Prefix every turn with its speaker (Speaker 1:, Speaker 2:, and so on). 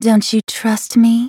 Speaker 1: Don't you trust me?